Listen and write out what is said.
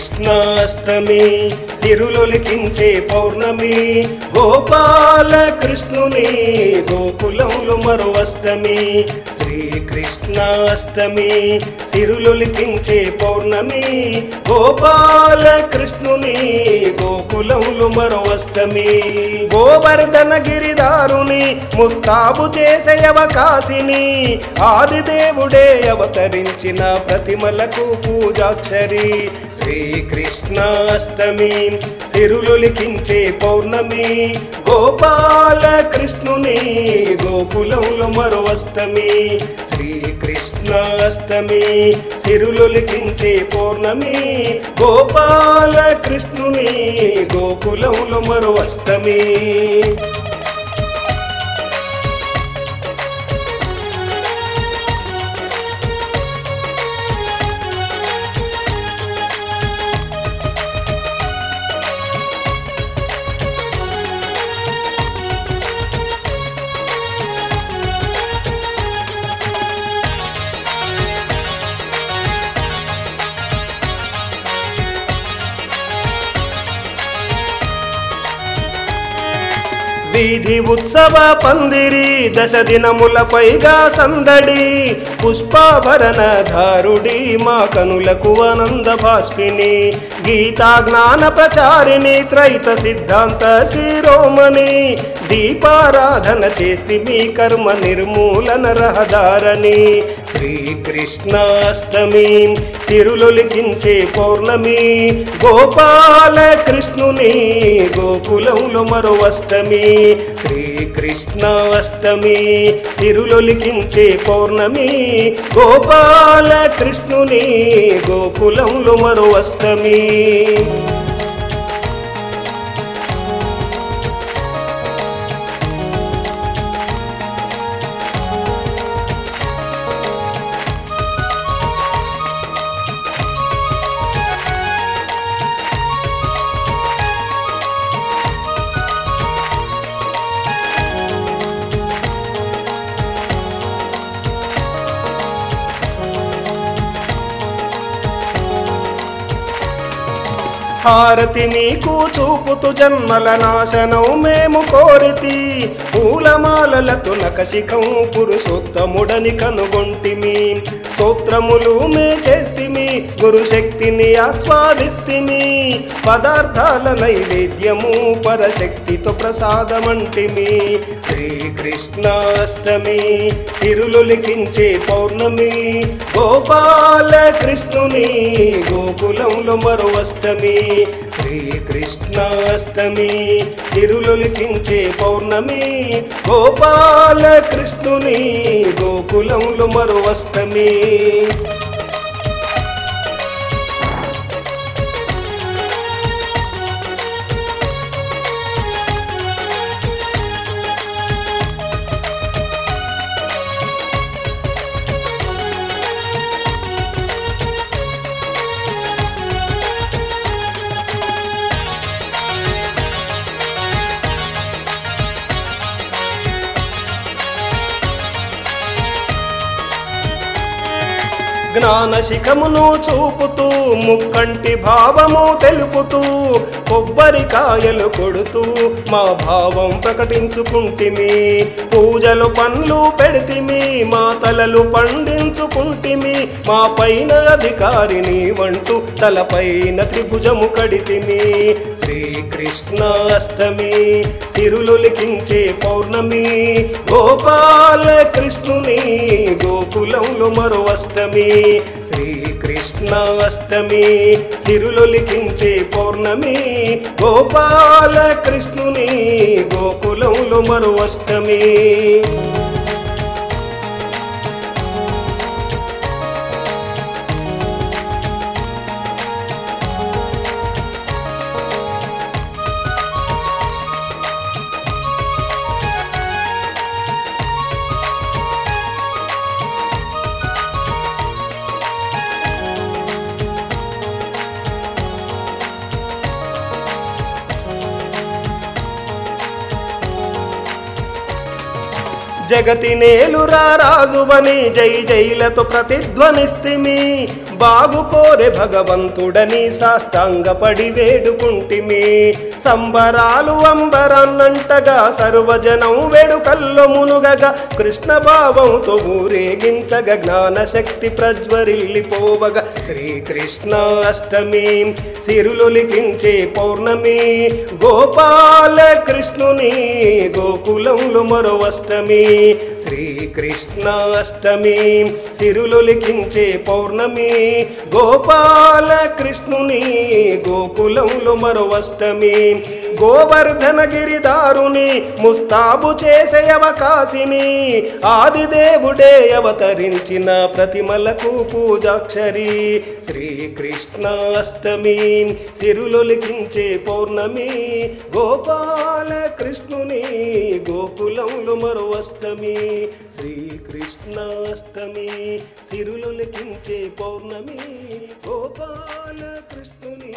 కృష్ణాష్టమి సిరులొలికించే పౌర్ణమి. గోపాల కృష్ణుని గోకులంలో మరో అష్టమి శ్రీకృష్ణాష్టమి సిరులొలికించే పౌర్ణమి. గోపాల కృష్ణుని గోకులంలో మరో అష్టమి గోవర్ధన గిరిదారుని ముస్తాబు చేసే అవకాశిని. ఆదిదేవుడే అవతరించిన ప్రతిమలకు పూజాక్షరి. శ్రీకృష్ణాష్టమి సిరులొలికించే పౌర్ణమి. గోపాల కృష్ణుని గోకులంలో మరో అష్టమి శ్రీకృష్ణాష్టమి సిరులొలికించే పౌర్ణమి. గోపాల కృష్ణుని గోకులంలో మరో అష్టమి వీధి ఉత్సవ పందిరి దశ దినముల పైగా సందడి. పుష్పాభరణ ధారుడి మా కనులకు ఆనంద భాష్పిని గీతా జ్ఞాన ప్రచారిణి త్రైత సిద్ధాంత శిరోమణి. దీపారాధన చేస్తే మీ కర్మ నిర్మూలన రహదారని శ్రీకృష్ణాష్టమి తిరులొలికించే పౌర్ణమి. గోపాల కృష్ణుని గోకులంలో మరో అష్టమి. శ్రీకృష్ణాష్టమి తిరులొలికించే పౌర్ణమి. గోపాల కృష్ణుని గోకులంలో మరో అష్టమి. హారతి నీకు చూపుతు జన్మల నాశనం మేము కోరితి. పూలమాలలతో నకశిఖం పురుషోత్తముడని కనుగొంటిమి. స్తోత్రములు మే చేస్తిమి గురుశక్తిని ఆస్వాదిస్తిమి. పదార్థాల నైవేద్యము పరశక్తితో ప్రసాదమంటిమి. శ్రీకృష్ణాష్టమి తిరులొలికించే పౌర్ణమి. గోపాల కృష్ణుని గోకులంలో మరో అష్టమి. శ్రీకృష్ణాష్టమి తిరులొలికించే పౌర్ణమి గోపాల కృష్ణుని గోకులంలో మరో అష్టమి జ్ఞానశిఖమును చూపుతూ ముక్కంటి భావము తెలుపుతూ కొబ్బరికాయలు కొడుతూ మా భావం ప్రకటించుకుంటిమి. పూజలు పండ్లు పెడితిమి మా తలలు పండించుకుంటిమి. మా పైన అధికారిని వంటూ తలపైన త్రిభుజము కడితిమి. శ్రీకృష్ణాష్టమి సిరులొలికించే పౌర్ణమి. గోపాల కృష్ణుని గోకులంలో మరో అష్టమి శ్రీకృష్ణాష్టమి సిరులొలికించే పౌర్ణమి. గోపాల కృష్ణుని గోకులంలో మరో అష్టమి జగతి నేలురా రాజువని జై జైలతో ప్రతిధ్వనిస్తిమి. బాగు కోరే భగవంతుడని సాష్టాంగపడి వేడుకుంటిమి. సంబరాలు అంబరన్నంటగా సర్వజనం వెడుకల్లో మునుగగా కృష్ణ భావంతో ఊరేగించగ జ్ఞానశక్తి ప్రజ్వరిల్లిపోవగా. శ్రీకృష్ణ అష్టమి సిరులొలికించే పౌర్ణమి గోపాల కృష్ణుని గోకులంలో మరో అష్టమి శ్రీకృష్ణాష్టమి సిరులొలికించే పౌర్ణమి. గోపాల కృష్ణుని గోకులంలో మరో అష్టమి. గోవర్ధనగిరి గిరిదారుని ముస్తాబు చేసే అవకాశిని ఆదిదేవుడే అవతరించిన ప్రతిమలకు పూజాక్షరి. శ్రీకృష్ణాష్టమి సిరులొలికించే పౌర్ణమి. గోపాల కృష్ణుని గోకులంలో మరో అష్టమి. శ్రీకృష్ణాష్టమి సిరులొలికించే పౌర్ణమి. గోపాల కృష్ణుని